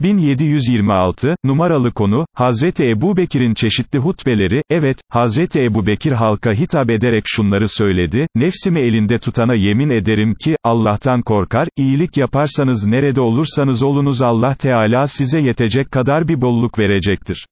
1726, numaralı konu, Hazreti Ebu Bekir'in çeşitli hutbeleri, evet, Hazreti Ebu Bekir halka hitap ederek şunları söyledi, nefsimi elinde tutana yemin ederim ki, Allah'tan korkar, iyilik yaparsanız nerede olursanız olunuz Allah Teala size yetecek kadar bir bolluk verecektir.